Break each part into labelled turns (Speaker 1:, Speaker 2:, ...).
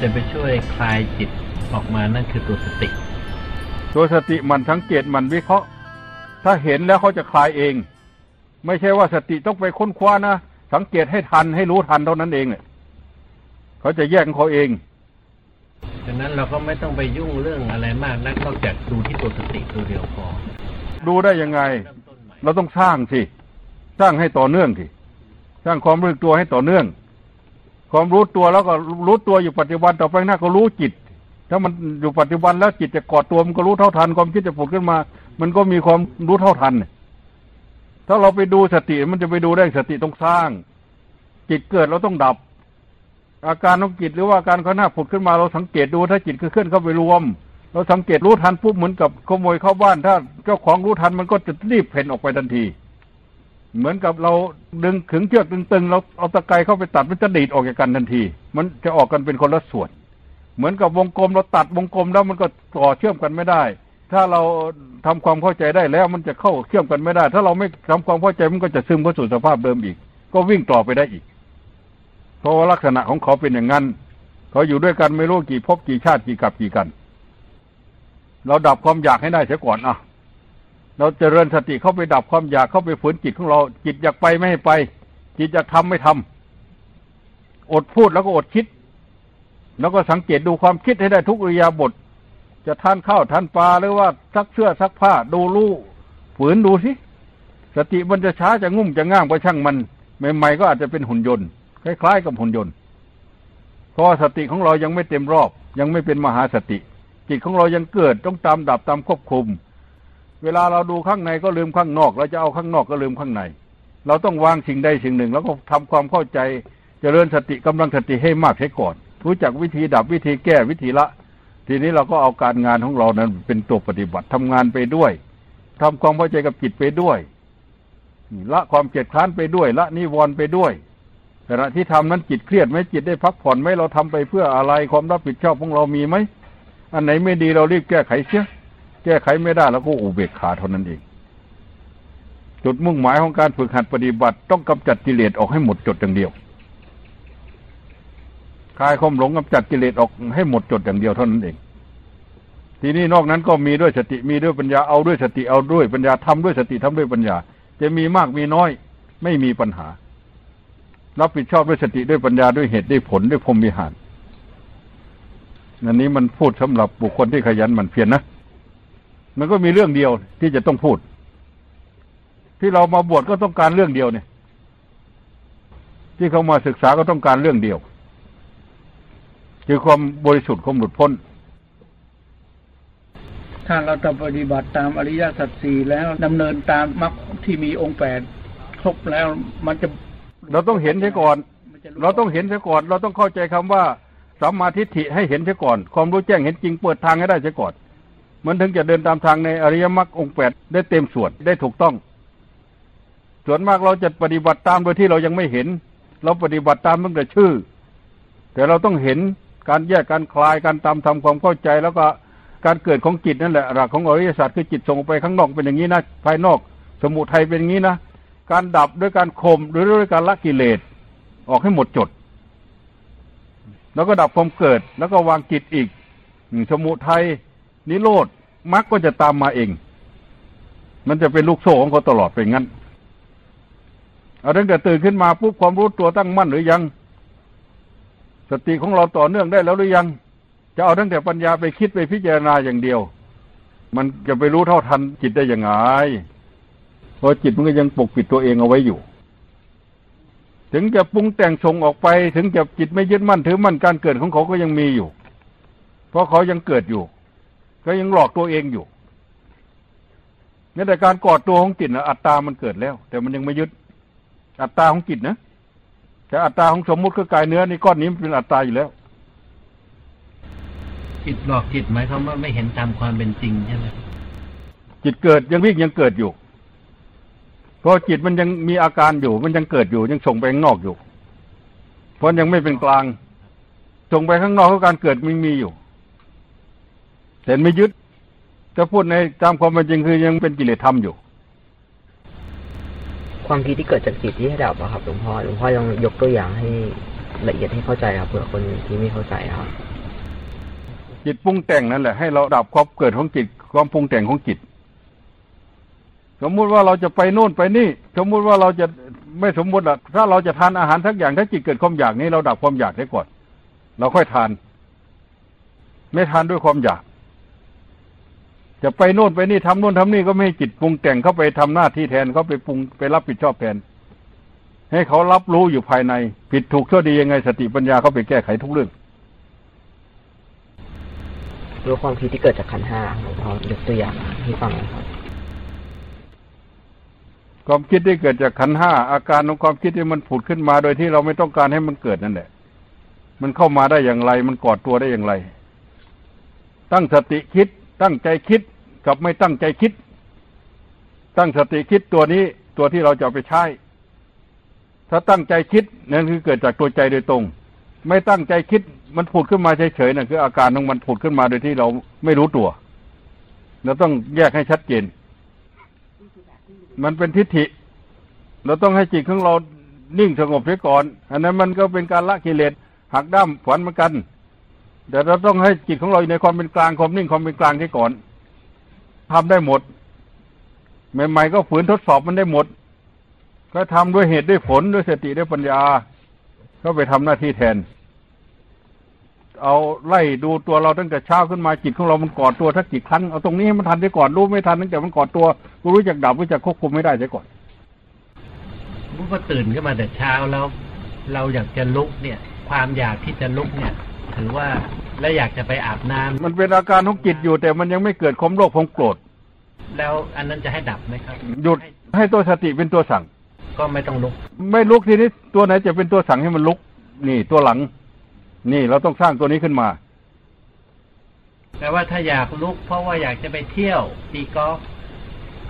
Speaker 1: ตัวที่จะไปช่วยคลายจิตออกมานั่นคือตัวสติ
Speaker 2: ตัวสติมันสังเกตมันวิเคราะห์ ถ้าเห็นแล้วเขาจะคลายเอง ไม่ใช่ว่าสติต้องไปค้นคว้านะ สังเกตให้ทันให้รู้ทันเท่านั้นเองเนี่ยเขาจะแยกของเขาเอง
Speaker 1: ฉะนั้นเราก็ไม่ต้องไปยุ่งเรื่องอะไรมากนักนอกจากดูที่ตัวสติตัวเดียวพอ
Speaker 2: ดูได้ยังไง
Speaker 1: เริ่มต้นใหม่
Speaker 2: เราต้องสร้างสิ สร้างให้ต่อเนื่องสิ สร้างความรู้ตัวให้ต่อเนื่อง ความรู้ตัวแล้วก็รู้ตัวอยู่ปัจจุบันต่อไปหน้าก็รู้จิต ถ้ามันอยู่ปัจจุบันแล้วจิตจะกอดตัวมันก็รู้เท่าทันความคิดจะผุดขึ้นมา มันก็มีความรู้เท่าทัน ถ้าเราไปดูสติมันจะไปดูได้สติต้องสร้าง จิตเกิดเราต้องดับ อาการของจิตหรือว่าอาการข้างหน้าผุดขึ้นมาเราสังเกตดูถ้าจิตคือเคลื่อนเข้าไปรวม เราสังเกตรู้ทันปุ๊บเหมือนกับขโมยเข้าบ้าน ถ้าเจ้าของรู้ทันมันก็จะรีบเพ่นออกไปทันที เหมือนกับเราดึงขึงเชือกตึงๆเราเอาตะไคร้เข้าไปตัดมันจะดีดออกจากกันทันที มันจะออกกันเป็นคนละส่วน เหมือนกับวงกลมเราตัดวงกลมแล้วมันก็ต่อเชื่อมกันไม่ได้ ถ้าเราทำความเข้าใจได้แล้วมันจะเข้าเชื่อมกันไม่ได้ ถ้าเราไม่ทำความเข้าใจมันก็จะซึมเข้าสู่สภาพเดิมอีก ก็วิ่งต่อไปได้อีก เพราะว่าลักษณะของเขาเป็นอย่างนั้นเขาอยู่ด้วยกันไม่รู้กี่ภพกี่ชาติกี่กับกี่กัน เราดับความอยากให้ได้เสียก่อนอะ เราเจริญสติเข้าไปดับความอยากเข้าไปฝืนจิตของเรา จิตอยากไปไม่ให้ไป จิตอยากทำไม่ทำอดพูดแล้วก็อดคิด แล้วก็สังเกตดูความคิดให้ได้ทุกอิริยาบถจะทานข้าวทานปลาหรือว่าซักเสื้อซักผ้าดูลู่ฝืนดูสิสติมันจะช้าจะงุ่มจะง่ามก็ช่างมันใหม่ๆก็อาจจะเป็นหุ่นยนต์คล้ายๆกับหุ่นยนต์เพราะว่าสติของเรายังไม่เต็มรอบ ยังไม่เป็นมหาสติ จิตของเรายังเกิดต้องตามดับตามควบคุม เวลาเราดูข้างในก็ลืมข้างนอก เราจะเอาข้างนอกก็ลืมข้างใน เราต้องวางสิ่งใดสิ่งหนึ่ง แล้วก็ทำความเข้าใจเจริญสติกำลังสติให้มากใช้ก่อน รู้จักวิธีดับวิธีแก้วิธีละ ทีนี้เราก็เอาการงานของเรานั้นเป็นตัวปฏิบัติทำงานไปด้วยทำความเข้าใจกับจิตไปด้วยละความเกลียดคร้านไปด้วย ละนิวรณ์ไปด้วยขณะที่ทำนั้นจิตเครียดไหมจิตได้พักผ่อนไหมเราทำไปเพื่ออะไรความรับผิดชอบของเรามีไหมอันไหนไม่ดีเรารีบแก้ไขเสีย แก้ไขไม่ได้แล้วก็อุเบกขาเท่านั้นเอง จุดมุ่งหมายของการฝึกหัดปฏิบัติ ต้องกำจัดกิเลสออกให้หมดจดอย่างเดียวคลายความหลงกำจัดกิเลสออกให้หมดจดอย่างเดียวเท่านั้นเอง ทีนี้นอกนั้นก็มีด้วยสติมีด้วยปัญญาเอาด้วยสติเอาด้วยปัญญาทำด้วยสติทำด้วยปัญญา จะมีมากมีน้อย ไม่มีปัญหา รับผิดชอบด้วยสติด้วยปัญญาด้วยเหตุด้วยผลด้วยพรหมวิหารอันนี้มันพูดสำหรับบุคคลที่ขยันหมั่นเพียรนนะ มันก็มีเรื่องเดียวที่จะต้องพูด ที่เรามาบวชก็ต้องการเรื่องเดียวเนี่ย ที่เขามาศึกษาก็ต้องการเรื่องเดียว คือความบริสุทธิ์ความหลุดพ้น
Speaker 3: ถ้าเราจะปฏิบัติตามอริยสัจสี่แล้วดำเนินตามมรรคที่มีองค์แปดครบแล้วมันจะ
Speaker 2: เราต้องเห็นเสียก่อน
Speaker 3: มันจะ
Speaker 2: เราต้องเห็นเสียก่อน เราต้องเข้าใจคำว่าสัมมาทิฏฐิให้เห็นเสียก่อน ความรู้แจ้งเห็นจริงเปิดทางให้ได้เสียก่อน มันถึงจะเดินตามทางในอริยมรรคองแปดได้เต็มส่วนได้ถูกต้อง ส่วนมากเราจะปฏิบัติตามโดยที่เรายังไม่เห็น เราปฏิบัติตามตั้งแต่ชื่อ แต่เราต้องเห็นการแยกการคลายการตามทำความเข้าใจแล้วก็การเกิดของจิตนั่นแหละหลักของอริยศาสัจคือจิตส่งไปข้างนอกเป็นอย่างนี้นะภายนอก สมุทัยเป็นอย่างนี้นะการดับด้วยการข่มหรือด้วยการละกิเลสออกให้หมดจด แล้วก็ดับความเกิดแล้วก็วางจิตอีกสมุทัย นิโรธมรรคก็จะตามมาเอง มันจะเป็นลูกโซ่ของเขาตลอดไปงั้นเอาตั้งแต่ตื่นขึ้นมาปุ๊บความรู้ตัวตั้งมั่นหรือยัง สติของเราต่อเนื่องได้แล้วหรือยัง จะเอาตั้งแต่ปัญญาไปคิดไปพิจารณาอย่างเดียว มันจะไปรู้เท่าทันจิตได้ยังไงเพราะจิตมันก็ยังปกปิดตัวเองเอาไว้อยู่ ถึงจะปรุงแต่งส่งออกไป ถึงจะจิตไม่ยึดมั่นถือมั่นการเกิดของเขาก็ยังมีอยู่ เพราะเขายังเกิดอยู่ ก็ยังหลอกตัวเองอยู่นี่แต่การกอดตัวของจิตนะอัตตามันเกิดแล้ว แต่มันยังไม่ยึด อัตตาของจิตนะแต่อัตตาของสมมุติคือกายเนื้อนี่ก้อนนี้มันเป็นอัตตาอยู่แล้ว
Speaker 1: จิตหลอกจิตหมายความว่าไม่เห็นตามความเป็นจริงใช่ไหม
Speaker 2: จิตเกิดยังวิ่งยังเกิดอยู่เพราะจิตมันยังมีอาการอยู่ มันยังเกิดอยู่ ยังส่งไปข้างนอกอยู่ เพราะยังไม่เป็นกลางส่งไปข้างนอกเพราะการเกิดมันมีอยู่ แต่ไม่ยึดจะพูดในตามความเป็นจริงคือยังเป็นกิเลสธรรมอยู่
Speaker 4: ความคิดที่เกิดจากจิตที่ให้ดับอะครับหลวงพ่อหลวงพ่อลองยกตัวอย่างให้ละเอียดให้เข้าใจครับเผื่อคนที่ไม่เข้าใจครับ
Speaker 2: จิตปรุงแต่งนั่นแหละให้เราดับความเกิดของจิตความปรุงแต่งของจิตสมมุติว่าเราจะไปโน่นไปนี่ สมมุติว่าเราจะไม่สมมติอะถ้าเราจะทานอาหารทักอย่างถ้าจิตเกิดความอยากนี้เราดับความอยากได้ก่อน เราค่อยทาน ไม่ทานด้วยความอยาก จะไปโน่นไปนี่ทำโน่นทำนี่ก็ไม่ให้จิตปรุงแต่งเข้าไปทำหน้าที่แทนเขาไปปรุงไปรับผิดชอบแทน ให้เขารับรู้อยู่ภายใน ผิดถูกชั่วดียังไงสติปัญญาเขาไปแก้ไขทุกเรื่อง
Speaker 4: รู้ความคิดที่เกิดจากขันธ์ห้าหลวงพ่อยกตัวอย่างให้ฟังหนะครับ
Speaker 2: ความคิดที่เกิดจากขันธ์ห้าอาการของความคิดที่มันผุดขึ้นมา โดยที่เราไม่ต้องการให้มันเกิดนั่นแหละ มันเข้ามาได้อย่างไร มันกอดตัวได้อย่างไร ตั้งสติคิด ตั้งใจคิด กับไม่ตั้งใจคิด ตั้งสติคิดตัวนี้ตัวที่เราจะไปใช้ ถ้าตั้งใจคิดนั่นคือเกิดจากตัวใจโดยตรง ไม่ตั้งใจคิดมันผุดขึ้นมาเฉยๆนั่นคือ อาการของมันผุดขึ้นมาโดยที่เราไม่รู้ตัว เราต้องแยกให้ชัดเจน มันเป็นทิฏฐิ เราต้องให้จิตของเรานิ่งสงบเสียก่อน อันนั้นมันก็เป็นการละกิเลสหักด้ามฝันเหมือนกัน แต่เราต้องให้จิตของเราอยู่ในความเป็นกลางความนิ่งความเป็นกลางที่ก่อน ทำได้หมด ใหม่ๆก็ฝืนทดสอบมันได้หมด ก็ทำด้วยเหตุด้วยผลด้วยสติด้วยปัญญา ก็ไปทำหน้าที่แทน เอาไล่ดูตัวเราตั้งแต่เช้าขึ้นมาจิตของเรามันกอดตัวทักกี่ครั้งเอาตรงนี้ให้มันทันได้ก่อนรู้ไม่ทันตั้งแต่มันกอดตัวกูรู้จักดับรู้จักควบคุมไม่ได้เสียก่อน
Speaker 1: มุพอตื่นขึ้นมาแต่เช้าแล้ว เราอยากจะลุกเนี่ย ความอยากที่จะลุกเนี่ย ถือว่า แล้วอยากจะไปอาบน้ำ
Speaker 2: มันเป็นอาการของจิตอยู่ แต่มันยังไม่เกิดความโลภความโกรธ
Speaker 1: แล้วอันนั้นจะให้ดับไหมครับ
Speaker 2: หยุดให้ตัวสติเป็นตัวสั่ง
Speaker 1: ก็ไม่ต้องลุก
Speaker 2: ไม่ลุกทีนี้ตัวไหนจะเป็นตัวสั่งให้มันลุก นี่ตัวหลัง นี่เราต้องสร้างตัวนี้ขึ้นมา
Speaker 1: แปลว่าถ้าอยากลุก เพราะว่าอยากจะไปเที่ยวตีกอล์ฟ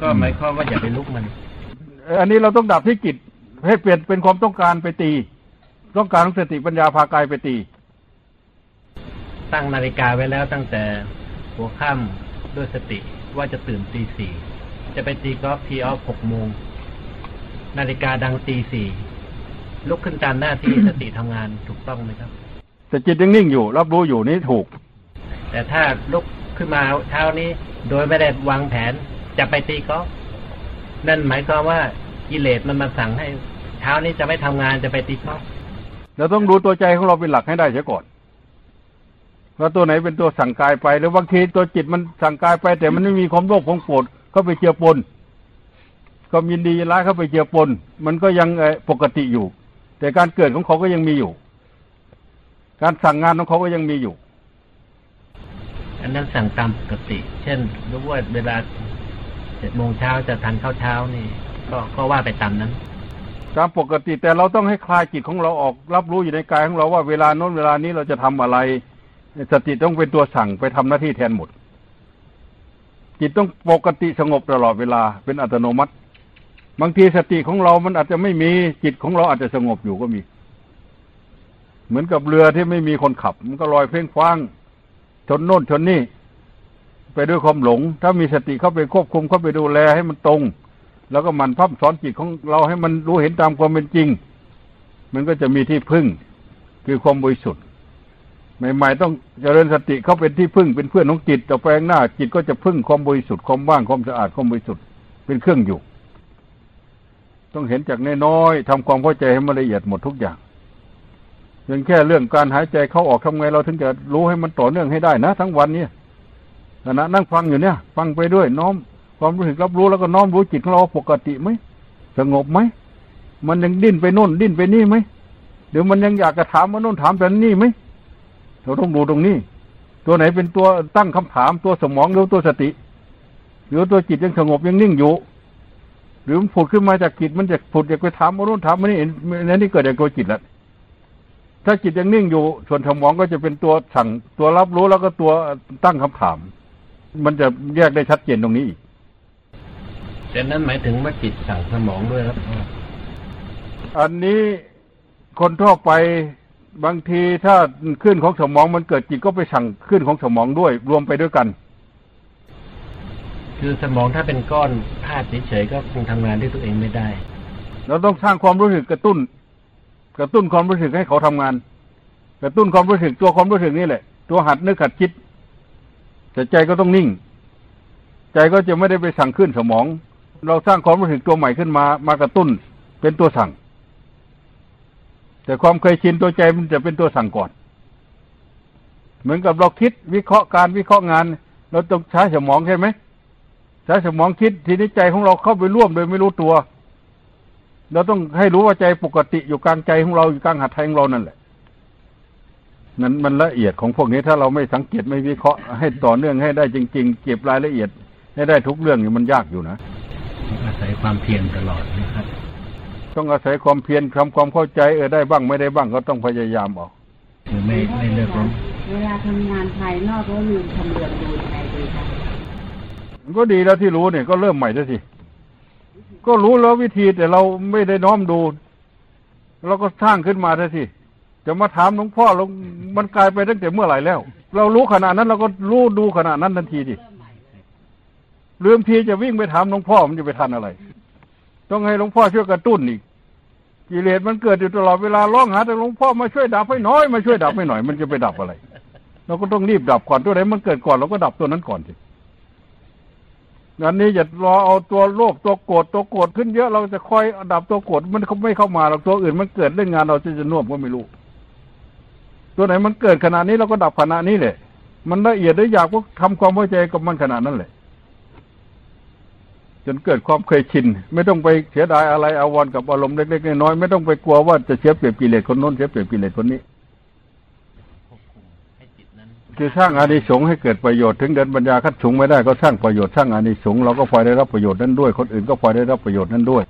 Speaker 1: ก็หมายความว่าอย่าไปลุกมัน
Speaker 2: อันนี้เราต้องดับที่จิตให้เปลี่ยนเป็นความต้องการไปตี ต้องการของสติปัญญาพากายไปตี
Speaker 1: ตั้งนาฬิกาไว้แล้วตั้งแต่หัวค่ำด้วยสติว่าจะตื่นตีสี่จะไปตีกอล์ฟทีออฟหกโมงนาฬิกาดังตีสี่ลุกขึ้นตามหน้าที่สติทำงานถูกต้องไหมครับ
Speaker 2: แต่จิตยังนิ่งอยู่ รับรู้อยู่นี่ถูก
Speaker 1: แต่ถ้าลุกขึ้นมาเช้านี้ โดยไม่ได้วางแผนจะไปตีกอล์ฟนั่นหมายความว่ากิเลสมันมาสั่งให้ เช้านี้จะไม่ทำงานจะไปตีกอล์ฟ
Speaker 2: เราต้องดูตัวใจของเราเป็นหลักให้ได้เสียก่อน ว่าตัวไหนเป็นตัวสั่งกายไปหรือบางทีตัวจิตมันสั่งกายไป แต่มันไม่มีความโลภความโกรธเข้าไปเจือปนความยินดียินร้ายเข้าไปเจือปน มันก็ยังเอ่อปกติอยู่ แต่การเกิดของเขาก็ยังมีอยู่ การสั่งงานของเขาก็ยังมีอยู่
Speaker 1: อันนั้นสั่งตามปกติ เช่นรู้ว่าเวลาเจ็ดโมงเช้าจะทานข้าวเช้านี่ ก็ก็ว่าไปตามนั้น
Speaker 2: ตามปกติแต่เราต้องให้คลายจิตของเราออก รับรู้อยู่ในกายของเราว่าเวลาโน้นเวลานี้เราจะทำอะไร สติต้องเป็นตัวสั่งไปทำหน้าที่แทนหมด จิตต้องปกติสงบตลอดเวลาเป็นอัตโนมัติ บางทีสติของเรามันอาจจะไม่มีจิตของเราอาจจะสงบอยู่ก็มี เหมือนกับเรือที่ไม่มีคนขับ มันก็ลอยเพ่งคว้างชนโน่นชนนี่ไปด้วยความหลง ถ้ามีสติเข้าไปควบคุมเข้าไปดูแลให้มันตรง แล้วก็มันพับสอนจิตของเราให้มันรู้เห็นตามความเป็นจริง มันก็จะมีที่พึ่งคือความบริสุทธิ์ ใหม่ๆต้องเจริญสติเขาเป็นที่พึ่งเป็นเพื่อนของจิตต่อไปข้างหน้า จิตก็จะพึ่งความบริสุทธิ์ความว่างความสะอาดความบริสุทธิ์เป็นเครื่องอยู่ ต้องเห็นจากน้อยๆทำความเข้าใจให้มันละเอียดหมดทุกอย่างเพียงแค่เรื่องการหายใจเข้าออกทำไงเราถึงจะรู้ให้มันต่อเนื่องให้ได้นะทั้งวันเนี่ยขณะนั่งฟังอยู่เนี่ย ฟังไปด้วยน้อม ความรู้สึกรับรู้แล้วก็น้อมรู้จิตของเราปกติไหมสงบไหมมันยังดิ้นไปโน่นดิ้นไปนี่ไหมเดี๋ยวมันยังอยากจะถามมาโน่นถามแต่นี่ไหม เราต้องดูตรงนี้ ตัวไหนเป็นตัวตั้งคำถามตัวสมองหรือตัวสติ หรือตัวจิตยังสงบยังนิ่งอยู่ หรือมันผุดขึ้นมาจากจิตมันจะผุดอยากไปถามมาโน่นถามมานี่นั่นนี่เกิดจากตัวจิตแหละถ้าจิตยังนิ่งอยู่ ส่วนสมองก็จะเป็นตัวสั่งตัวรับรู้แล้วก็ตัวตั้งคำถาม มันจะแยกได้ชัดเจนตรงนี้อีก
Speaker 1: แต่นั้นหมายถึงว่าจิตสั่งสมองด้วยครับ
Speaker 2: อันนี้คนทั่วไป บางทีถ้าขึ้นของสมองมันเกิดจิตก็ไปสั่งขึ้นของสมองด้วย รวมไปด้วยกัน
Speaker 1: คือสมองถ้าเป็นก้อนธาตุเฉยๆก็คงทำงานด้วยตัวเองไม่ได้
Speaker 2: เราต้องสร้างความรู้สึกกระตุ้นกกระตุ้นความรู้สึกให้เขาทำงาน กระตุ้นความรู้สึกตัวความรู้สึกนี่แหละ ตัวหัดนึกหัดคิดแต่ใจก็ต้องนิ่ง ใจก็จะไม่ได้ไปสั่งขึ้นสมอง เราสร้างความรู้สึกตัวใหม่ขึ้นมามากระตุ้นเป็นตัวสั่ง แต่ความเคยชินตัวใจมันจะเป็นตัวสั่งก่อน เหมือนกับเราคิดวิเคราะห์การวิเคราะห์งาน เราต้องใช้สมองใช่ไหมใช้สมองคิดทีนี้ใจของเราเข้าไปร่วมโดยไม่รู้ตัว เราต้องให้รู้ว่าใจปกติอยู่กลางใจของเราอยู่กลางหัตถ์ไทยของเรานั่นแหละนั้นมันละเอียดของพวกนี้ถ้าเราไม่สังเกตไม่วิเคราะห์ให้ต่อเนื่องให้ได้จริง ๆ เก็บรายละเอียดให้ได้ทุกเรื่องนี่มันยากอยู่นะ
Speaker 1: อาศัยความเพียรตลอดนะครับ
Speaker 2: ต้องอาศัยความเพียรทำความเข้าใจเออได้บ้างไม่ได้บ้างก็ต้องพยายามออก
Speaker 1: คือไม่ไม่เลิกล้ม
Speaker 5: เวลาทำงานภายนอกแล้วลืมทำเรือนดูยังไงดีคะ
Speaker 2: มันก็ดีแล้วที่รู้เนี่ยก็เริ่มใหม่ซะสิก็รู้แล้ววิธีแต่เราไม่ได้น้อมดู เราก็สร้างขึ้นมาซะสิจะมาถามหลวงพ่อเรามันกลายไปตั้งแต่เมื่อไหร่แล้ว เรารู้ขนาดนั้นเราก็รู้ดูขนาดนั้นทันทีดิลืมทีจะวิ่งไปถามหลวงพ่อมันจะไปทันอะไร ต้องให้หลวงพ่อช่วยกระตุ้นอีกกิเลสมันเกิดอยู่ตลอดเวลาร้องหาแต่หลวงพ่อมาช่วยดับให้น้อยมาช่วยดับให้หน่อยมันจะไปดับอะไร เราก็ต้องรีบดับก่อนตัวไหนมันเกิดก่อนเราก็ดับตัวนั้นก่อนสิอันนี้อย่ารอเอาตัวโลภตัวโกรธตัวโกรธขึ้นเยอะเราจะคอยดับตัวโกรธมันไม่เข้ามาเราตัวอื่นมันเกิดเล่นงงานเราจะจะน่วมก็ไม่รู้ ตัวไหนมันเกิดขนาดนี้เราก็ดับขนาดนี้แหละมันละเอียดได้อยากว่าทำความเข้าใจกับมันขนาดนั้นแหละ จนเกิดความเคยชิน ไม่ต้องไปเสียดายอะไรอาวรณ์กับอารมณ์เล็กๆน้อยๆไม่ต้องไปกลัวว่าจะเสียเปรียบกิเลสคนโน้นเสียเปรียบกิเลสคนนี้
Speaker 1: ควบคุมให้จิตนั้น
Speaker 2: คือสร้างอานิสงส์ให้เกิดประโยชน์ถึงเดินปัญญาขั้นสูงไม่ได้ก็สร้างประโยชน์สร้างอานิสงส์เราก็พลอยได้รับประโยชน์นั้นด้วย คนอื่นก็พลอยได้รับประโยชน์นั้นด้วย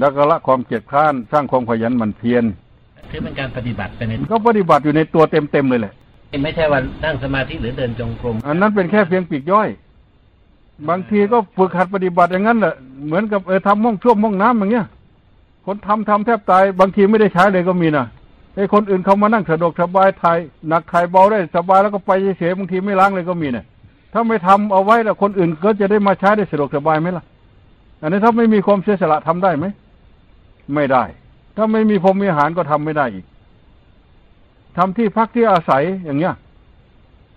Speaker 2: แล้วก็ละความเกียจคร้านสร้างความขยันหมั่นเพียร
Speaker 1: ถือเป็นการปฏิบัติไปใน
Speaker 2: ก็ปฏิบัติอยู่ในตัวเต็มๆเลยแหละ
Speaker 1: ไม่ใช่ว่านั่งสมาธิหรือเดินจงกรม
Speaker 2: อันนั้นเป็นแค่เพียงปีกย่อย บางทีก็ฝึกหัดปฏิบัติอย่างนั้นแหละเหมือนกับเออทำห้องช่วมห้องน้ำอย่างเงี้ย คนทำทำแทบตาย บางทีไม่ได้ใช้เลยก็มีนะไอ้คนอื่นเขามานั่งสะดวกสบายถ่ายหนักถ่ายเบาได้สบายแล้วก็ไปเฉยบางทีไม่ล้างเลยก็มีเนี่ยถ้าไม่ทำเอาไว้แล้วคนอื่นก็จะได้มาใช้ได้สะดวกสบายไหมล่ะ อันนี้ถ้าไม่มีความเสียสละทำได้ไหมไม่ได้ ถ้าไม่มีพรหมวิหารก็ทำไม่ได้อีกทำที่พักที่อาศัยอย่างเงี้ย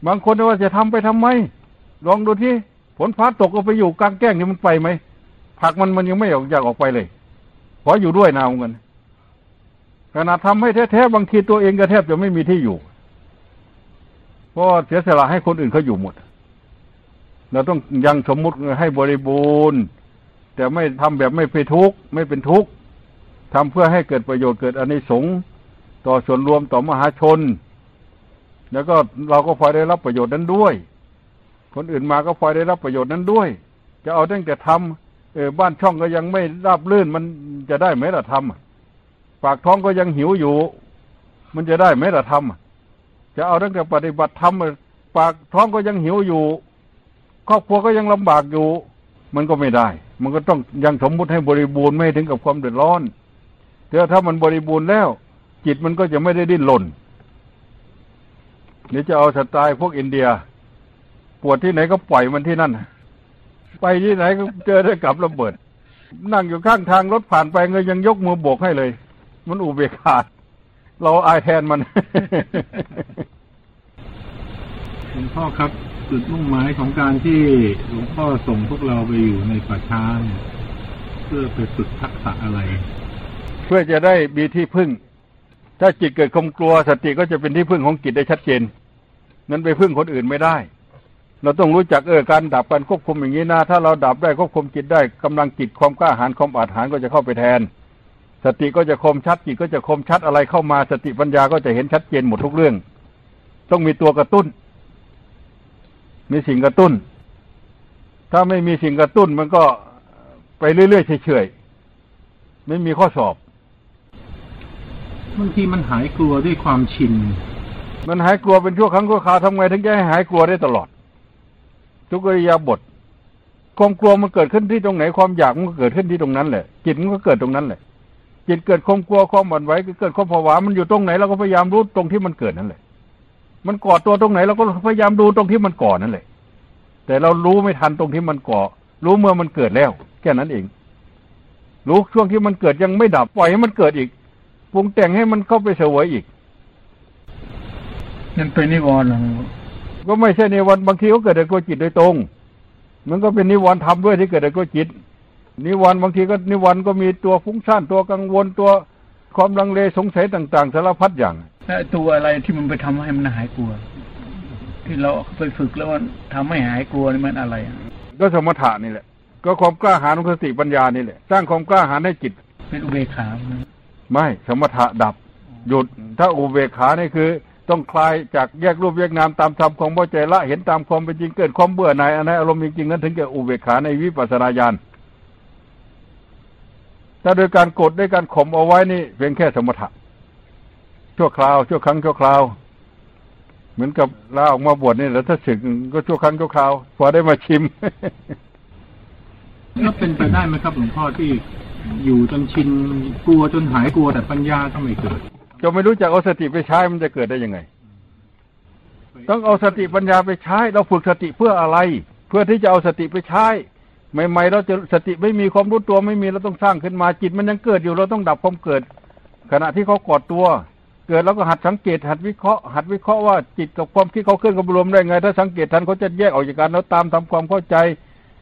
Speaker 2: บางคนว่าจะทำไปทำไมลองดูที่ ผลพัดตกก็ไปอยู่กลางแก้งนี่มันไปไหมผักมันมันยังไม่ออกอยากออกไปเลย ขออยู่ด้วยนาเอาเงินขนาดทำให้แท้ๆบางทีตัวเองก็แทบจะไม่มีที่อยู่เพราะเสียสละให้คนอื่นเขาอยู่หมด เราต้องยังสมมุติให้บริบูรณ์ แต่ไม่ทำแบบไม่ไปทุกข์ไม่เป็นทุกข์ทำเพื่อให้เกิดประโยชน์เกิดอนิสงส์ต่อส่วนรวมต่อมหาชน แล้วก็เราก็พอได้รับประโยชน์นั้นด้วย คนอื่นมาก็พลอยได้รับประโยชน์นั้นด้วย จะเอาตั้งแต่ทำเออบ้านช่องก็ยังไม่ราบลื่นมันจะได้ไหมล่ะทำปากท้องก็ยังหิวอยู่ มันจะได้ไหมล่ะทำจะเอาตั้งแต่ปฏิบัติธรรมปากท้องก็ยังหิวอยู่ ครอบครัวก็ยังลำบากอยู่ มันก็ไม่ได้ มันก็ต้องยังสมมุติให้บริบูรณ์ไม่ถึงกับความเดือดร้อนแต่ถ้ามันบริบูรณ์แล้ว จิตมันก็จะไม่ได้ดิ้นรนนี่จะเอาสไตล์พวกอินเดีย วดที่ไหนก็ปล่อยมันที่นั่นไปที่ไหนก็เจอได้กับระเบิด นั่งอยู่ข้างทางรถผ่านไปเงยยังยกมือโบกให้เลย มันอุเบกขาเราอายแทนมัน
Speaker 6: หลวงพ่อครับ จุดมุ่งหมายของการที่หลวงพ่อส่งพวกเราไปอยู่ในป่าช้าเนี่ยเพื่อไปฝึกทักษะอะไร
Speaker 2: เพื่อจะได้มีที่พึ่ง ถ้าจิตเกิดความกลัวสติก็จะเป็นที่พึ่งของจิตได้ชัดเจน นั้นไปพึ่งคนอื่นไม่ได้ เราต้องรู้จักเออการดับการควบคุมอย่างนี้นะถ้าเราดับได้ควบคุมจิตได้กำลังจิตความกล้าหาญความอาจหารก็จะเข้าไปแทน สติก็จะคมชัดจิตก็จะคมชัดอะไรเข้ามาสติปัญญาก็จะเห็นชัดเจนหมดทุกเรื่อง ต้องมีตัวกระตุ้น มีสิ่งกระตุ้น ถ้าไม่มีสิ่งกระตุ้นมันก็ไปเรื่อยๆเฉยๆไม่มีข้อสอบ
Speaker 6: บางทีมันหายกลัวด้วยความชิน
Speaker 2: มันหายกลัวเป็นชั่วครั้งชั่วคราวทำไงถึงจะให้หายกลัวได้ตลอด ทุกอริยาบทความกลัวมันเกิดขึ้นที่ตรงไหนความอยากมันก็เกิดขึ้นที่ตรงนั้นแหละจิตมันก็เกิดตรงนั้นแหละจิตเกิดความกลัวความหวั่นไหวเกิดความผวา มันอยู่ตรงไหนเราก็พยายามรู้ตรงที่มันเกิดนั่นแหละ มันก่อตัวตรงไหนเราก็พยายามดูตรงที่มันก่อนั่นแหละ แต่เรารู้ไม่ทันตรงที่มันก่อ รู้เมื่อมันเกิดแล้ว แค่นั้นเอง รู้ช่วงที่มันเกิดยังไม่ดับปล่อยให้มันเกิดอีกปรุงแต่งให้มันเข้าไปเสวยอีก
Speaker 3: นั่นเป็นนิวรณ์
Speaker 2: ก็ไม่ใช่นิวรณ์บางทีก็เกิดจากตัวจิตโดยตรง มันก็เป็นนิวรณ์ทำด้วยที่เกิดจากตัวจิต นิวรณ์บางทีก็นิวรณ์ก็มีตัวฟุ้งซ่านตัวกังวลตัวความลังเลสงสัยต่าง ๆ สารพัดอย่าง
Speaker 3: และตัวอะไรที่มันไปทำให้มันหายกลัว ที่เราไปฝึกแล้วมันทำให้หายกลัวนี่มันอะไรอะ
Speaker 2: ก็สมถะนี่แหละ ก็ความกล้าหาญของสติปัญญานี่แหละสร้างความกล้าหาญให้จิต
Speaker 3: เป็นอุเบกขานะ
Speaker 2: ไม่สมถะดับหยุดถ้าอุเบกขานี่คือ ต้องคลายจากแยกรูปแยกนามตามธรรมของพระใจละเห็นตามความเป็นจริงเกิดความเบื่อหน่ายอันนั้นอารมณ์จริงๆนั้นถึงจะอุเบกขาในวิปัสสนาญาณถ้าโดยการกดด้วยการข่มเอาไว้นี่เพียงแค่สมถะชั่วคราวชั่วครั้งชั่วคราว เหมือนกับลาออกมาบวชนี่แล้วถ้าสึกก็ชั่วครั้งชั่วคราว พอได้มาชิม
Speaker 6: แล้วเป็นไปได้ไหมครับหลวงพ่อที่อยู่จนชินกลัวจนหายกลัวแต่ปัญญาก็ไม่เกิด
Speaker 2: จะไม่รู้จักเอาสติไปใช้มันจะเกิดได้ยังไง ต้องเอาสติปัญญาไปใช้ เราฝึกสติเพื่ออะไร เพื่อที่จะเอาสติไปใช้ใหม่ๆเราจะสติไม่มีความรู้ตัวไม่มีเราต้องสร้างขึ้นมาจิตมันยังเกิดอยู่เราต้องดับความเกิด ขณะที่เขากอดตัว เกิดแล้วก็หัดสังเกตหัดวิเคราะห์ หัดวิเคราะห์ว่าจิตกับความคิดเขาเคลื่อนกับรวมได้ไง ถ้าสังเกตทันเขาจะแยกออกจากกันแล้วตามทำความเข้าใจ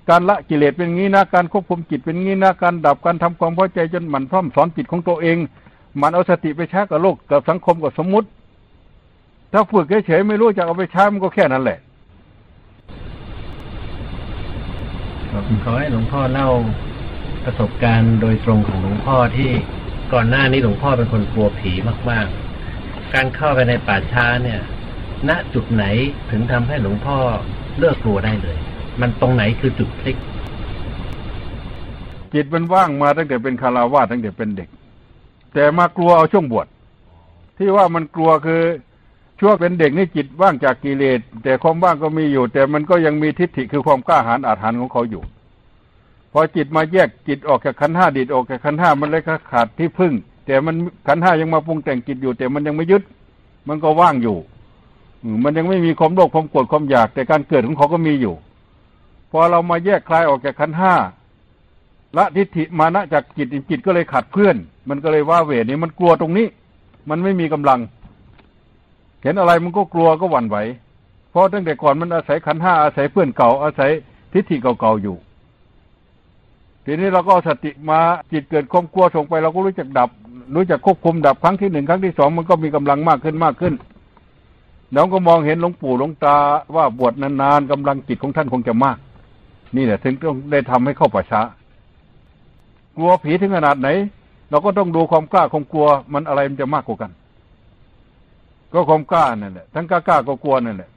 Speaker 2: การละกิเลสเป็นงี้นะการควบคุมจิตเป็นงี้นะการดับการทำความเข้าใจจนหมั่นพร่อมสอนจิตของตัวเอง มันเอาสติไปใช้กับโลกกับสังคมกับสมมุติ ถ้าฝึกเฉยๆไม่รู้จะเอาไปใช้มันก็แค่นั้นแหละ
Speaker 1: ผมขอให้หลวงพ่อเล่าประสบการณ์โดยตรงของหลวงพ่อที่ก่อนหน้านี้หลวงพ่อเป็นคนกลัวผีมาก ๆ การเข้าไปในป่าช้าเนี่ย ณจุดไหนถึงทำให้หลวงพ่อเลิกกลัวได้เลย มันตรงไหนคือจุดพลิก
Speaker 2: จิตมันว่างมาตั้งแต่เป็นคาราวาสตั้งแต่เป็นเด็ก แต่มากลัวเอาช่วงบวชที่ว่ามันกลัวคือช่วงเป็นเด็กนี่จิตว่างจากกิเลสแต่ความว่างก็มีอยู่ แต่มันก็ยังมีทิฏฐิคือความกล้าหาญอาถรรพ์ของเขาอยู่ พอจิตมาแยกจิตออกจากขันห้าดิดออกจากขันห้ามันเลยขาดที่พึ่ง แต่มันขันห้ายังมาปรุงแต่งจิตอยู่ แต่มันยังไม่ยึด มันก็ว่างอยู่มันยังไม่มีความโลภความโกรธความอยาก แต่การเกิดของเขาก็มีอยู่ พอเรามาแยกคลายออกจากขันห้า ละทิฏฐิมานะจากจิตจิตก็เลยขาดเพื่อน มันก็เลยว่าเหวนี่มันกลัวตรงนี้ มันไม่มีกำลัง เห็นอะไรมันก็กลัวก็หวั่นไหว เพราะตั้งแต่ก่อนมันอาศัยขันห้าอาศัยเพื่อนเก่าอาศัยทิฏฐิเก่าๆอยู่ ทีนี้เราก็เอาสติมาจิตเกิดความกลัวส่งไปเราก็รู้จักดับ รู้จักควบคุมดับครั้งที่หนึ่งครั้งที่สองมันก็มีกำลังมากขึ้นมากขึ้นเราก็มองเห็นหลวงปู่หลวงตาว่าบวชนานๆกำลังจิตของท่านคงจะมาก นี่แหละถึงต้องได้ทำให้เข้าป่าช้า กลัวผีถึงขนาดไหน เราก็ต้องดูความกล้าความกลัวมันอะไรมันจะมากกว่ากัน ก็ความกล้านั่นแหละทั้งกล้ากล้าก็กลัวนั่นแหละ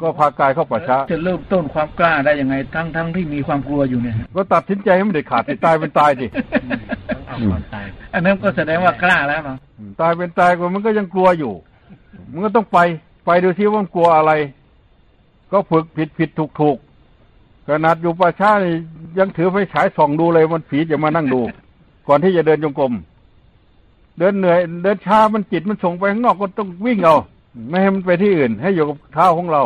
Speaker 2: ก็พากายเข้าป่าช้า
Speaker 3: จะเริ่มต้นความกล้าได้ยังไง ทั้งทั้งที่มีความกลัวอยู่เนี่ย
Speaker 2: ก็ตัดสินใจให้มันเด็ดขาดสิตายเป็นตายดิ
Speaker 1: ต้องเอาความตาย
Speaker 3: อันนั้นก็แสดงว่ากล้าแล้วเนาะ
Speaker 2: ตายเป็นตายก็มันก็ยังกลัวอยู่มันก็ต้องไปไปดูซิว่ามันกลัวอะไร ก็ฝึกผิดผิดถูกถูก ขนาดอยู่ป่าช้านี่ยังถือไฟฉายส่องดูเลยมันผีจะมานั่งดู ก่อนที่จะเดินจงกรมเดินเหนื่อย เดินช้ามันจิตมันส่งไปข้างนอกก็ต้องวิ่งเอาไม่ให้มันไปที่อื่น ให้อยู่กับเท้าของเรา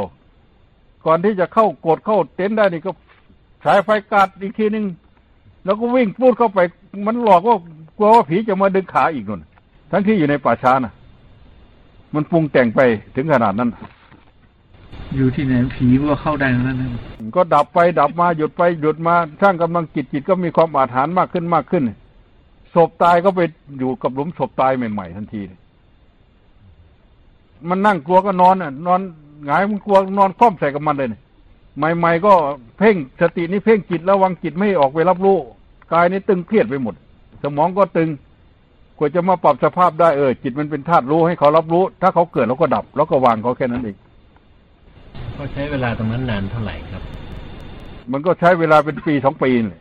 Speaker 2: ก่อนที่จะเข้ากดเข้าเต็นท์ได้นี่ก็ฉายไฟกาดอีกทีนึงแล้วก็วิ่งพูดเข้าไป มันหลอกว่ากลัวว่าผีจะมาดึงขาอีกนู่นทั้งที่อยู่ในป่าช้านะมันปรุงแต่งไปถึงขนาดนั้น
Speaker 3: อยู่ที่ไหนผีก็เข้าได้ทั้งนั้นนะ
Speaker 2: ก็ดับไปดับมาหยุดไปหยุดมาสร้างกำลังจิตจิตก็มีความอาถรรพ์มากขึ้นมากขึ้นศพตายก็ไปอยู่กับหลุมศพตายใหม่ๆทันที มันนั่งกลัวก็นอนอะ นอนหงายมันกลัวนอนคล่อมใส่กับมันเลยใหม่ ๆ ก็เพ่งสตินี่เพ่งจิตระวังจิตไม่ออกไปรับรู้กายนี่ตึงเครียดไปหมด สมองก็ตึงกว่าจะมาปรับสภาพได้เออจิตมันเป็นธาตุรู้ให้เขารับรู้ ถ้าเขาเกิดเราก็ดับ แล้วก็วางเขาแค่นั้นเอง
Speaker 1: ก็ใช้เวลาตรงนั้นนานเท่าไหร่ครับ
Speaker 2: มันก็ใช้เวลาเป็นปีสองปีเลย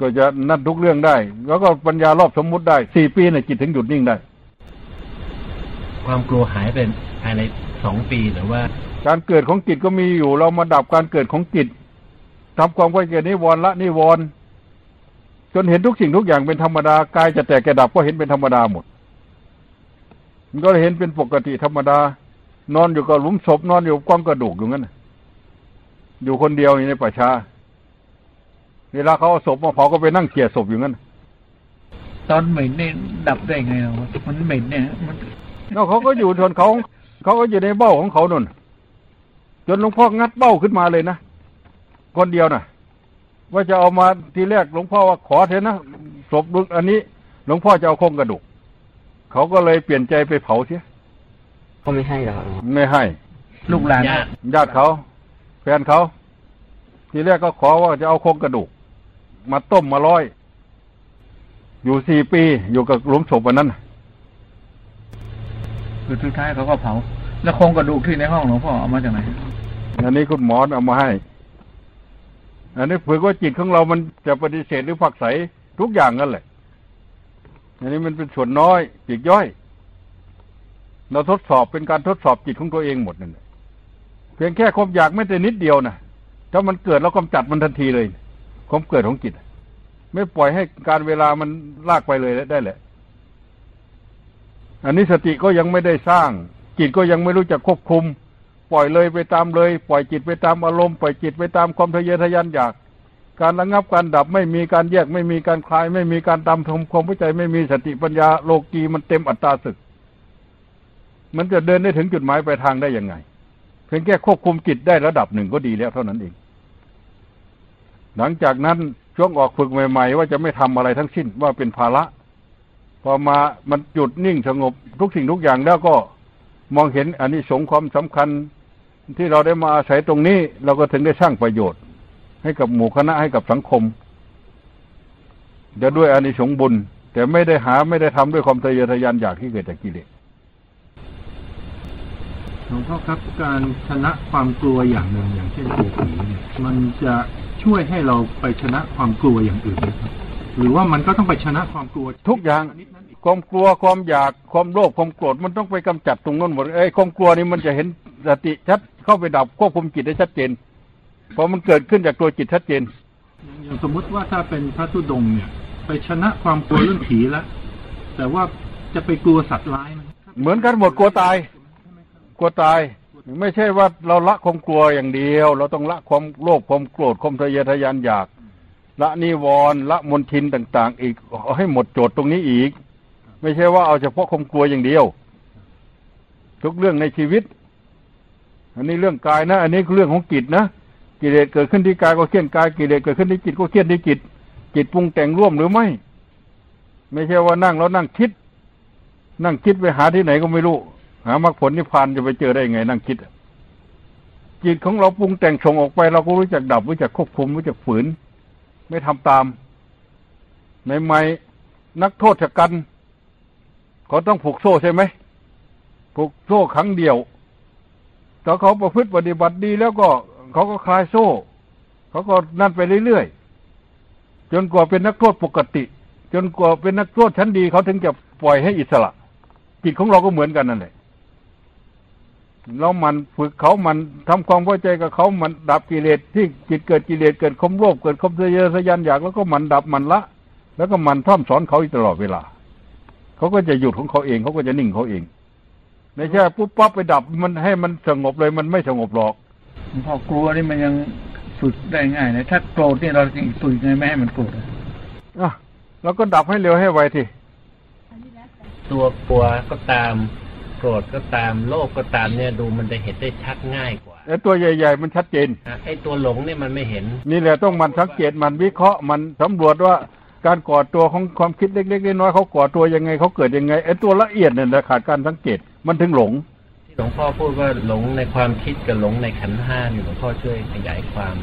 Speaker 2: ก็จะนั่นทุกเรื่องได้ แล้วก็ปัญญารอบสมมุติได้สี่ปีเนี่ยจิตถึงหยุดนิ่งได้
Speaker 1: ความกลัวหายไปภายในสองปีหรือว่า
Speaker 2: การเกิดของจิตก็มีอยู่ เรามาดับการเกิดของจิตทำความเข้าใจนิวรณ์ละนิวรณ์จนเห็นทุกสิ่งทุกอย่างเป็นธรรมดากายจะแตกแกดับก็เห็นเป็นธรรมดาหมด มันก็เห็นเป็นปกติธรรมดา นอนอยู่กับหลุมศพนอนอยู่กับกองกระดูกอยู่งั้นน่ะอยู่คนเดียวอยู่ในป่าช้าเวลาเขาเอาศพมาเผาก็ไปนั่งเกลียศพอยู่งั้น
Speaker 1: ค
Speaker 3: ตอนเหม็นนี่ดับได้ไงเรามันเหม็นเนี่ยมัน
Speaker 2: แล้วเขาก็อยู่ทนเขาเขาก็อยู่ในเบ้าของเขานนจนหลวงพ่องัดเบ้าขึ้นมาเลยนะคนเดียวนะว่าจะเอามาทีแรกหลวงพ่อว่าขอเถอะนะศพบึกอันนี้ หลวงพ่อจะเอาโครงกระดูก เขาก็เลยเปลี่ยนใจไปเผาเสีย
Speaker 4: ก็ไม่ให้หรอกครับ
Speaker 2: ไม่ให้
Speaker 3: ลูกหลาน
Speaker 1: ญาติ
Speaker 2: ญาติเขาแฟนเขา ทีแรกก็ขอว่าจะเอาโครงกระดูก มาต้มมาร้อย อยู่สี่ปีอยู่กับหลุมศพอันนั้นน่ะ
Speaker 3: คือสุดท้ายเขาก็เผา แล้วโครงกระดูกที่ในห้องหลวงพ่อเอามาจากไหน
Speaker 2: อันนี้คุณหมอเอามาให้ อันนี้เผื่อว่าจิตของเรามันจะปฏิเสธหรือผักใสทุกอย่างนั่นแหละ อันนี้มันเป็นส่วนน้อยปีกย่อย เราทดสอบเป็นการทดสอบจิตของตัวเองหมดนั่นแหละเพียงแค่ความอยากไม่แต่นิดเดียวนะถ้ามันเกิดเรากำจัดมันทันทีเลยความเกิดของจิต ไม่ปล่อยให้การเวลามันลากไปเลยได้แหละ อันนี้สติก็ยังไม่ได้สร้าง จิตก็ยังไม่รู้จักควบคุม ปล่อยเลยไปตามเลย ปล่อยจิตไปตามอารมณ์ปล่อยจิตไปตามความทะเยอทะยานอยาก การระงับการดับไม่มีการแยกไม่มีการคลาย ไม่มีการตามทำความเข้าใจไม่มีสติปัญญาโลกีมันเต็มอัตตราศึก มันจะเดินได้ถึงจุดหมายปลายทางได้ยังไง เพียงแค่ควบคุมจิตได้ระดับหนึ่งก็ดีแล้วเท่านั้นเอง หลังจากนั้นช่วงออกฝึกใหม่ๆ ว่าจะไม่ทำอะไรทั้งสิ้นว่าเป็นภาระ พอมามันจุดนิ่งสงบทุกสิ่งทุกอย่างแล้วก็มองเห็นอันนี้สงความสำคัญที่เราได้มาอาศัยตรงนี้เราก็ถึงได้สร้างประโยชน์ ให้กับหมู่คณะให้กับสังคมจะด้วยอานิสงส์บุญ แต่ไม่ได้หาไม่ได้ทำด้วยความทะเยอทะยานอยากที่เกิดจากกิเลส
Speaker 6: หลวงพ่อครับการชนะความกลัวอย่างหนึ่งอย่างเช่นกลัวผีเนี่ยมันจะช่วยให้เราไปชนะความกลัวอย่างอื่นไหมครับ หรือว่ามันก็ต้องไปชนะความกลัว
Speaker 2: ทุกอย่าง
Speaker 6: ชนิดนั้นอีก
Speaker 2: ความกลัวความอยากความโลภความโกรธมันต้องไปกำจัดตรงนั้นหมดเอ้ยความกลัวนี่มันจะเห็นสติชัดเข้าไปดับควบคุมจิตได้ชัดเจนเพราะมันเกิดขึ้นจากตัวจิตชัดเจน
Speaker 6: อย่างสมมุติว่าถ้าเป็นพระธุดงค์เนี่ย ไปชนะความกลัวเรื่องผีแล้วแต่ว่าจะไปกลัวสัตว์ร้ายไหม
Speaker 2: เหมือนกันหมดกลัวตาย กลัวตาย ไม่ใช่ว่าเราละความกลัวอย่างเดียว เราต้องละความโลภความโกรธความทะเยอทะยานอยาก ละนิวรณ์ละมนทินต่าง ๆ อีกให้หมดโจทย์ตรงนี้อีก ไม่ใช่ว่าเอาเฉพาะความกลัวอย่างเดียว ทุกเรื่องในชีวิต อันนี้เรื่องกายนะ อันนี้เรื่องของจิตนะกิเลสเกิดขึ้นที่กายก็เครียดกายกิเลสเกิดขึ้นที่จิตก็เครียดที่จิต จิตปรุงแต่งร่วมหรือไม่ ไม่ใช่ว่านั่งแล้วนั่งคิด นั่งคิดไปหาที่ไหนก็ไม่รู้ หามรรคผลนิพพานจะไปเจอได้ไงนั่งคิดจิตของเราปรุงแต่งส่งออกไป เราก็รู้จักดับรู้จักควบคุมรู้จักฝืน ไม่ทำตามใหม่ๆนักโทษชะกันเขาต้องผูกโซ่ใช่ไหมผูกโซ่ครั้งเดียวถ้าเขาประพฤติปฏิบัติดีแล้วก็เขาก็คลายโซ่ เขาก็นั่นไปเรื่อยๆจนกว่าเป็นนักโทษปกติ จนกว่าเป็นนักโทษชั้นดีเขาถึงจะปล่อยให้อิสระจิตของเราก็เหมือนกันนั่นแหละ เรามันฝึกเขามันทำความเข้าใจกับเขามันดับกิเลสที่จิตเกิดกิเลสเกิดความโลภเกิดความทะเยอทะยานอยากแล้วก็มันดับมันละ แล้วก็มันพร่ำสอนเขาอยู่ตลอดเวลาเขาก็จะหยุดของเขาเองเขาก็จะนิ่งเขาเองไม่ใช่ปุ๊บปั๊บไปดับมันให้มันสงบเลยมันไม่สงบหรอก
Speaker 3: พอกลัวนี่มันยังฝึกได้ง่ายเลยถ้าโกรธนี่เราจะฝึกไงไม่ให้มันโกรธอะ
Speaker 2: อะเราก็ดับให้เร็วให้ไวที
Speaker 1: ตัวกลัวก็ตามโก รธก็ตามโลภก็ตามเนี่ยดูมันจะเห็นได้ชัดง่ายกว่า
Speaker 2: ไอ้ตัวใหญ่ ๆ มันชัดเจน
Speaker 1: อะไอ้ตัวหลงเนี่ยมันไม่เห็น
Speaker 2: นี่แหละต้องมันสังเกตมันวิเคราะห์มันสำรวจว่าการก่อตัวของความคิดเล็กๆน้อยๆเขาก่อตัวยังไงเขาเกิดยังไงไอ้ตัวละเอียดเนี่ยนะขาดการสังเกตมันถึงหลง
Speaker 1: ที่หลวงพ่อพูดว่าหลงในความคิดกับหลงในขันธ์ห้านี่หลวงพ่อช่วยขยายความ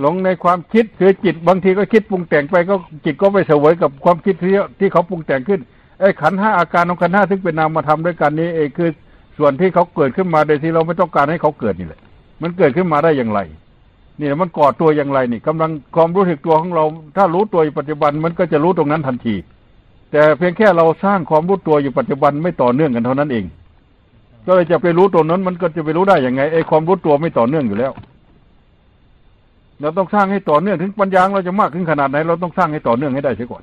Speaker 2: หลงในความคิดคือจิตบางทีก็คิดปรุงแต่งไปก็จิตก็ไปเสวยกับความคิดที่ที่เขาปรุงแต่งขึ้น ไอ้ขันห้าอาการของขันห้าซึ่งเป็นนามธรรมด้วยกันนี้เองคือส่วนที่เขาเกิดขึ้นมาโดยที่เราไม่ต้องการให้เขาเกิดนี่แหละ มันเกิดขึ้นมาได้อย่างไรนี่มันก่อตัวอย่างไรนี่กำลังความรู้สึกตัวของเรา ถ้ารู้ตัวอยู่ปัจจุบันมันก็จะรู้ตรงนั้นทันที แต่เพียงแค่เราสร้างความรู้ตัวอยู่ปัจจุบันไม่ต่อเนื่องกันเท่านั้นเอง ก็เลยจะไปรู้ตัวนั้น มันก็จะไปรู้ได้อยังไงไอ้ความรู้ตัวไม่ต่อเนื่องอยู่แล้ว เราต้องสร้างให้ต่อเนื่องถึงปัญญาเราจะมากขึ้นขนาดไหนเราต้องสร้างให้ต่อเนื่องให้ได้เสียก่อน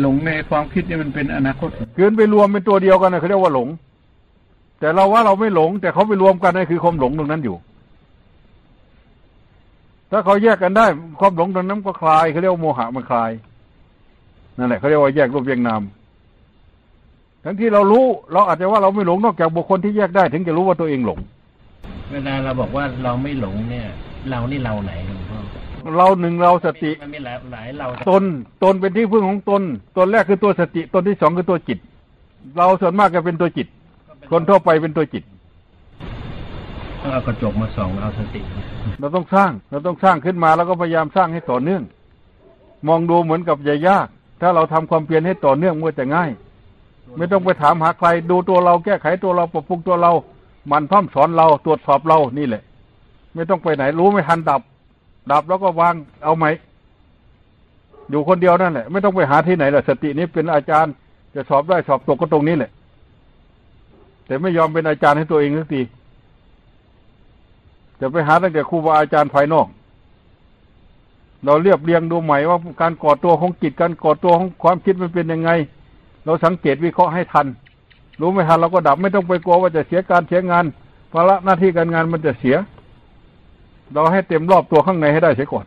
Speaker 3: หลงในความคิดนี่มันเป็นอนาคต
Speaker 2: เกินไปรวมเป็นตัวเดียวกันนะเขาเรียกว่าหลง แต่เราว่าเราไม่หลง แต่เขาไปรวมกันนั่นคือความหลงตรงนั้นอยู่ ถ้าเขาแยกกันได้ ความหลงตรงนั้นก็คลายเขาเรียกว่าโมหะมันคลายนั่นแหละเขาเรียกว่าแยกรูปแยกนามทั้งที่เรารู้ เราอาจจะว่าเราไม่หลงนอกจากบุคคลที่แยกได้ ถึงจะรู้ว่าตัวเองหลง
Speaker 1: เวลาเราบอกว่าเราไม่หลงเนี่ย เรานี่เราไหนหลวงพ่อ
Speaker 2: เราหนึ่งเราสติ
Speaker 1: มันมีหลายหลายเรา
Speaker 2: ตนตนเป็นที่พึ่งของตนตนแรกคือตัวสติตนที่สองคือตัวจิต เราส่วนมากจะเป็นตัวจิต คนทั่วไปเป็นตัวจิต
Speaker 1: ต้องเอากระจกมาส่องเอาสติ
Speaker 2: เราต้องสร้าง เราต้องสร้างขึ้นมาแล้วก็พยายามสร้างให้ต่อเนื่อง มองดูเหมือนกับอย่ายาก ถ้าเราทำความเพียรให้ต่อเนื่องมันก็จะง่าย ไม่ต้องไปถามหาใคร ดูตัวเราแก้ไขตัวเราปรับปรุงตัวเรา มันพร่ำสอนเราตรวจสอบเรานี่แหละ ไม่ต้องไปไหนรู้ไม่ทันดับ ดับแล้วก็วางเอาไหม อยู่คนเดียวนั่นแหละ ไม่ต้องไปหาที่ไหนหรอกสตินี้เป็นอาจารย์ จะสอบได้สอบตกก็ตรงนี้แหละ แต่ไม่ยอมเป็นอาจารย์ให้ตัวเองสักทีจะไปหาตั้งแต่ครูบาอาจารย์ภายนอก เราเรียบเรียงดูใหม่ว่าการก่อตัวของจิตการก่อตัวของความคิดมันเป็นยังไง เราสังเกตวิเคราะห์ให้ทัน รู้ไม่ทันเราก็ดับไม่ต้องไปกลัวว่าจะเสียการเสียงานภาระหน้าที่การงานมันจะเสีย เราให้เต็มรอบตัวข้างในให้ได้เสียก่อน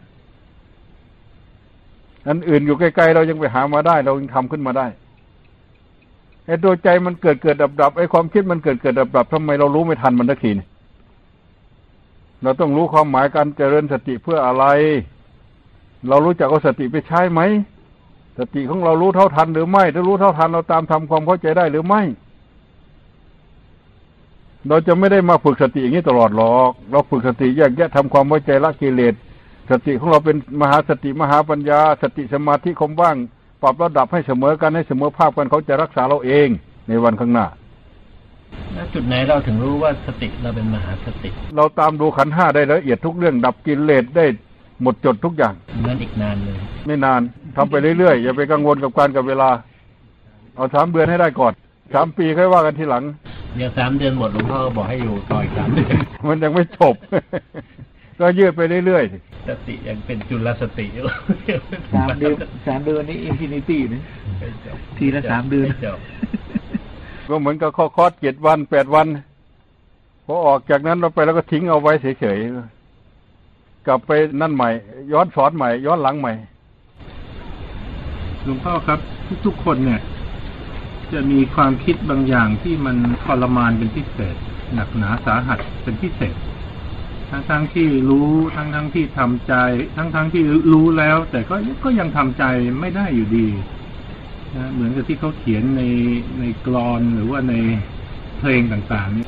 Speaker 2: อันอื่นอยู่ใกลๆเรายังไปหามาได้ เรายังทำขึ้นมาได้ไอ้ตัวใจมันเกิดเกิดดับดับไอ้ความคิดมันเกิดเกิดดับดับทำไมเรารู้ไม่ทันมันสักทีนี่เราต้องรู้ความหมายการเจริญสติเพื่ออะไร เรารู้จักเอาสติไปใช้ไหม สติของเรารู้เท่าทันหรือไม่ ถ้ารู้เท่าทันเราตามทำความเข้าใจได้หรือไม่ เราจะไม่ได้มาฝึกสติอย่างนี้ตลอดหรอก เราฝึกสติแยกแยะทำความเข้าใจละกิเลส สติของเราเป็นมหาสติมหาปัญญา สติสมาธิคมว่าง ปรับระดับให้เสมอกันให้เสมอภาพกันเขาจะรักษาเราเองในวันข้างหน้า
Speaker 1: แล้วจุดไหนเราถึงรู้ว่าสติเราเป็นมหาสติ
Speaker 2: เราตามดูขันธ์ห้าได้ละเอียดทุกเรื่องดับกิเลสได้หมดจดทุกอย่าง
Speaker 1: นั้นอีกนานเลย
Speaker 2: ไม่นานทำไปเรื่อยๆอย่าไปกังวลกับการกับเวลา เอาสามเดือนให้ได้ก่อน สามปีค่อยว่ากันทีหลัง
Speaker 1: เดี๋ยวสามเดือนหมดหลวงพ่อก็บอกให้อยู่ต่ออีกสามเดือน
Speaker 2: มันยังไม่จบ ก็ยืดไปเรื่อยๆสิ
Speaker 1: สติยังเป็นจุลสติอยู่
Speaker 3: สามเดือนสามเดือนนี้ infinity นะทีละสามเดือน
Speaker 1: ไม่จบ
Speaker 2: ก็เหมือนกับเข้าคอร์สเจ็ดวันแปดวันพอออกจากนั้นเราไปแล้วก็ทิ้งเอาไว้เฉยๆกลับไปนั่นใหม่ ย้อนสอนใหม่ ย้อนหลังใหม่
Speaker 6: หลวงพ่อครับ ทุกๆคนเนี่ย จะมีความคิดบางอย่างที่มันทรมานเป็นพิเศษ หนักหนาสาหัสเป็นพิเศษ ทั้งทั้งๆที่รู้ทั้งทั้งๆที่ทำใจ ทั้งทั้งๆที่รู้แล้ว แต่ก็ก็ยังทำใจไม่ได้อยู่ดีนะเหมือนกับที่เขาเขียนในในกรอนหรือว่าในเพลงต่างๆนี่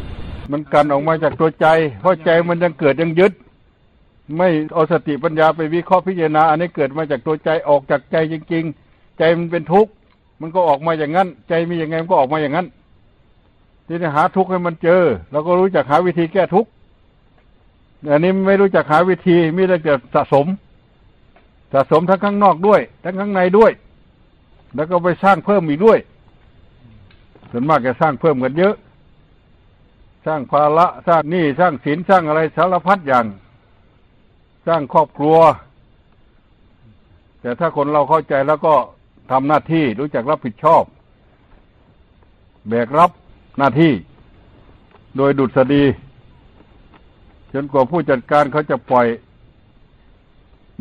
Speaker 2: มันกันออกมาจากตัวใจ เพราะใจมันยังเกิดยังยึด ไม่เอาสติปัญญาไปวิเคราะห์พิจารณา อันนี้เกิดมาจากตัวใจออกจากใจจริง ๆ ใจมันเป็นทุกข์ มันก็ออกมาอย่างนั้น ใจมีอย่างไงมันก็ออกมาอย่างนั้น ที่จะหาทุกข์ให้มันเจอเราก็รู้จักหาวิธีแก้ทุกข์อันนี้ไม่รู้จักหาวิธีไมแต่จะสะสม สะสมทั้งข้างนอกด้วย ทั้งข้างในด้วย แล้วก็ไปสร้างเพิ่มอีกด้วยส่วนมากจะสร้างเพิ่มกันเยอะ สร้างภาระสร้างหนี้สร้างสินสร้างอะไรสารพัดอย่าง สร้างครอบครัว แต่ถ้าคนเราเข้าใจแล้วก็ ทำหน้าที่รู้จักรับผิดชอบ แบกรับหน้าที่ โดยดุษฎีจนกว่าผู้จัดการเขาจะปล่อย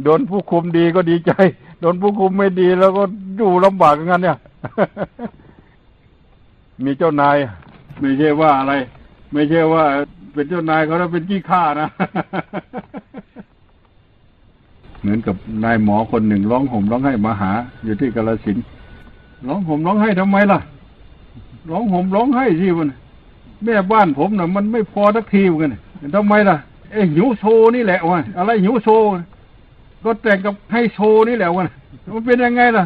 Speaker 2: โดนผู้คุมดีก็ดีใจ โดนผู้คุมไม่ดีแล้วก็อยู่ลำบากอย่างนั้นเนี่ย มีเจ้านาย ไม่ใช่ว่าอะไร ไม่ใช่ว่าเป็นเจ้านายเขาแล้วเป็นขี้ข้านะ เหมือนกับนายหมอคนหนึ่งร้องห่มร้องไห้มาหา อยู่ที่กาลสินร้องห่มร้องไห้ทำไมล่ะ ร้องห่มร้องไห้สิมันแม่บ้านผมน่ะ มันไม่พอสักทีเหมือนกันทำไมล่ะเอ้หิวโซนี่แหละวะอะไรหิวโซก็แต่งกับให้โชนี่แหละวะมันเป็นยังไงล่ะ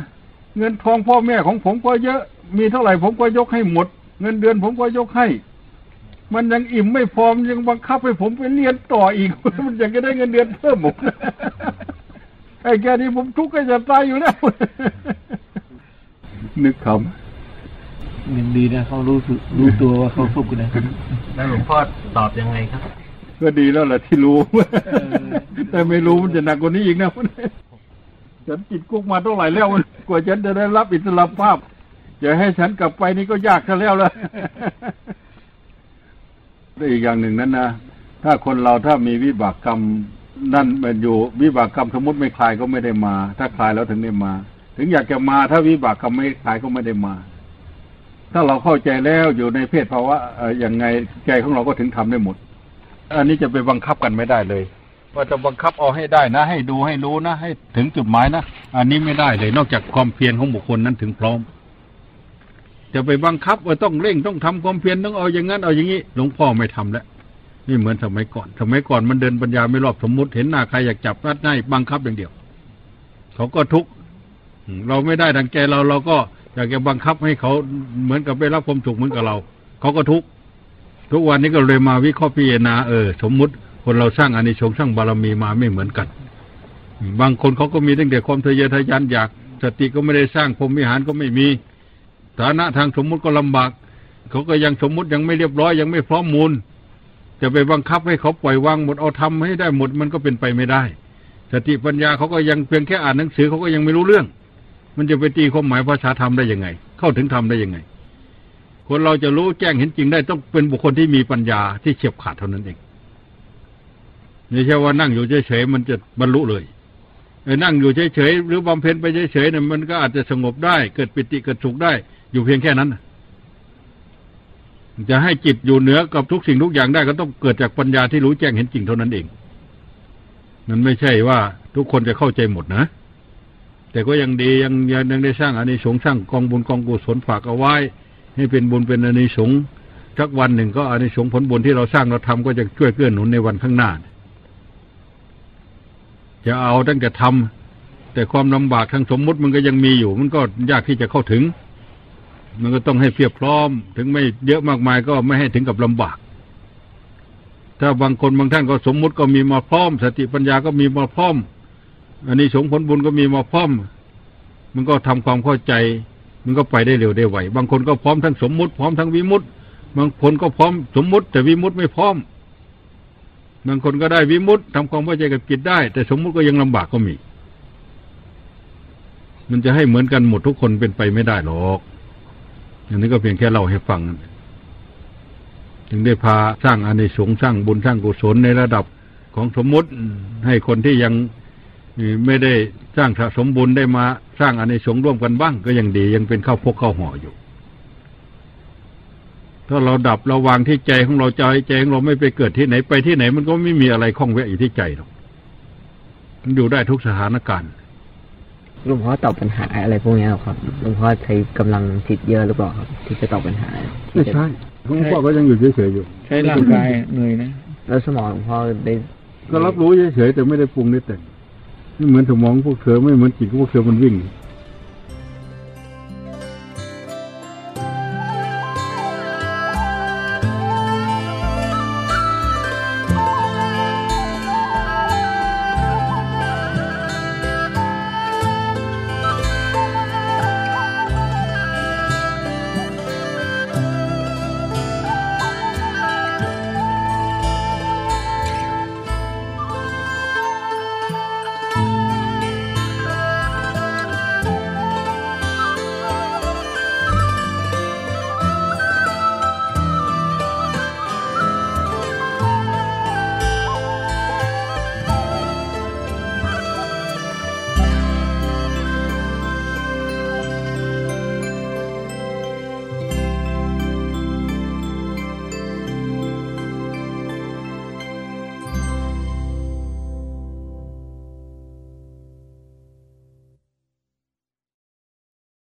Speaker 2: เงินทองพ่อแม่ของผมก็เยอะ มีเท่าไหร่ผมก็ยกให้หมด เงินเดือนผมก็ยกให้ มันยังอิ่มไม่พอมนยังบังคับให้ผมไปเรียนต่ออีก มันอยากจะได้เงินเดือนเพิ่มผม ไอ้แกนี่ผมทุกข์ก็จะตายอยู่แล้ว นึกค
Speaker 3: เงินดีนะเขารู้สึกรู้ตัวว่าเขาฟุกนะ
Speaker 1: แล้วหลวงพ่อตอบยังไงครับำ
Speaker 2: ก็ดีแล้วแหละที่รู้
Speaker 3: เออ
Speaker 2: แต่ไม่รู้มันจะหนักกว่านี้อีกนะฉันติดคุกมาเท่าไหร่แล้วกว่าฉันจะได้รับอิสรภาพจะให้ฉันกลับไปนี่ก็ยากซะแล้วล่ะและอีกอย่างหนึ่งนั้นนะถ้าคนเราถ้ามีวิบากกรรม นั่นมันอยู่วิบากกรรมสมมติไม่คลายก็ไม่ได้มา ถ้าคลายแล้วถึงได้มา ถึงอยากจะมา ถ้าวิบากกรรมไม่คลายก็ไม่ได้มา ถ้าเราเข้าใจแล้วอยู่ในเพศภาวะเออย่างไงใจของเราก็ถึงทำได้หมด อันนี้จะไปบังคับกันไม่ได้เลยว่าจะบังคับเอาให้ได้นะ ให้ดูให้รู้นะให้ถึงจุดหมายนะอันนี้ไม่ได้เลย นอกจากความเพียรของบุคคลนั้นถึงพร้อม จะไปบังคับว่าต้องเร่งต้องทำความเพียรต้องเอาอย่างนั้นเอาอย่างนี้หลวงพ่อไม่ทำแล้ว นี่เหมือนสมัยก่อน สมัยก่อนมันเดินปัญญาไม่รอบสมมุติ เห็นหน้าใครอยากจับรัดง่ายบังคับอย่างเดียว เขาก็ทุกข์เราไม่ได้ดังใจเราเราก็อยากจะบังคับให้เขาเหมือนกับไปรับความสุขเหมือนกับเรา เขาก็ทุกข์ทุกวันนี้ก็เลยมาวิเคราะห์พิจารณาเออสมมุติคนเราสร้างอานิสงส์สร้างบารมีมาไม่เหมือนกัน บางคนเขาก็มีตั้งแต่ความทะเยอทะยานอยากสติก็ไม่ได้สร้างพรหมวิหารก็ไม่มี ฐานะทางสมมุติก็ลำบาก เขาก็ยังสมมุติยังไม่เรียบร้อยยังไม่พร้อมมูล จะไปบังคับให้เขาปล่อยวางหมดเอาทำให้ได้หมดมันก็เป็นไปไม่ได้ สติปัญญาเขาก็ยังเพียงแค่อ่านหนังสือเขาก็ยังไม่รู้เรื่อง มันจะไปตีความหมายภาษาธรรมได้ยังไง เข้าถึงธรรมได้ยังไง คนเราจะรู้แจ้งเห็นจริงได้ต้องเป็นบุคคลที่มีปัญญาที่เฉียบขาดเท่านั้นเองไม่ใช่ว่านั่งอยู่เฉยๆมันจะบรรลุเลยเออนั่งอยู่เฉยๆหรือบำเพ็ญไปเฉยๆเนี่ยมันก็อาจจะสงบได้ เกิดปิติเกิดสุขได้ อยู่เพียงแค่นั้นนะ จะให้จิตอยู่เหนือกับทุกสิ่งทุกอย่างได้ก็ต้องเกิดจากปัญญาที่รู้แจ้งเห็นจริงเท่านั้นเอง มันไม่ใช่ว่าทุกคนจะเข้าใจหมดนะ แต่ก็ยังดียังยังยังได้สร้างอานิสงส์สร้างกองบุญกองกุศลฝากเอาไว้ ให้เป็นบุญเป็นอานิสงส์สักวันหนึ่งก็อานิสงส์ผลบุญที่เราสร้างเราทำก็จะช่วยเกื้อหนุนในวันข้างหน้า จะเอาตั้งแต่ทำแต่ความลำบากทางสมมุติมันก็ยังมีอยู่ มันก็ยากที่จะเข้าถึง มันก็ต้องให้เพียบพร้อม ถึงไม่เยอะมากมายก็ไม่ให้ถึงกับลำบาก ถ้าบางคนบางท่านก็สมมุติก็มีมาพร้อม สติปัญญาก็มีมาพร้อม อันนี้สงผลบุญก็มีมาพร้อม มันก็ทำความเข้าใจ มันก็ไปได้เร็วได้ไวบางคนก็พร้อมทั้งสมมุติพร้อมทั้งวิมุตติบางคนก็พร้อมสมมุติ แต่วิมุตติไม่พร้อมบางคนก็ได้วิมุตติทำความเข้าใจกับจิตได้ แต่สมมุติก็ยังลำบากก็มี มันจะให้เหมือนกันหมดทุกคนเป็นไปไม่ได้หรอก อันนี้ก็เพียงแค่เล่าให้ฟัง จึงได้พาสร้างอานิสงส์สร้างบุญสร้างกุศลในระดับของสมมุติให้คนที่ยังไม่ได้สร้างสะสมบุญได้มาสร้างอานิสงส์ร่วมกันบ้าง ก็ยังดียังเป็นข้าวพกข้าวห่ออยู่ ถ้าเราดับเราวางที่ใจของเราใจใจของเราไม่ไปเกิดที่ไหนไปที่ไหน มันก็ไม่มีอะไรข้องแวะอยู่ที่ใจหรอกมันอยู่ได้ทุกสถานการณ์
Speaker 4: หลวงพ่อตอบปัญหาอะไรพวกเนี้ยครับหลวงพ่อใช้กำลังจิตเยอะหรือเปล่าครับที่จะตอบปัญหา
Speaker 2: ไม่ใช่หลวงพ่อก็ยังอยู่เฉยๆอยู่
Speaker 3: ใช้ร่างกายเหนื่อยนะ
Speaker 4: แล้วสมองหลวงพ่อได้
Speaker 2: ก็รับรู้เฉยๆแต่ไม่ได้ปรุงได้แต่งไม่เหมือนสมองพวกเธอไม่เหมือนจิตพวกเธอมันวิ่ง
Speaker 4: อ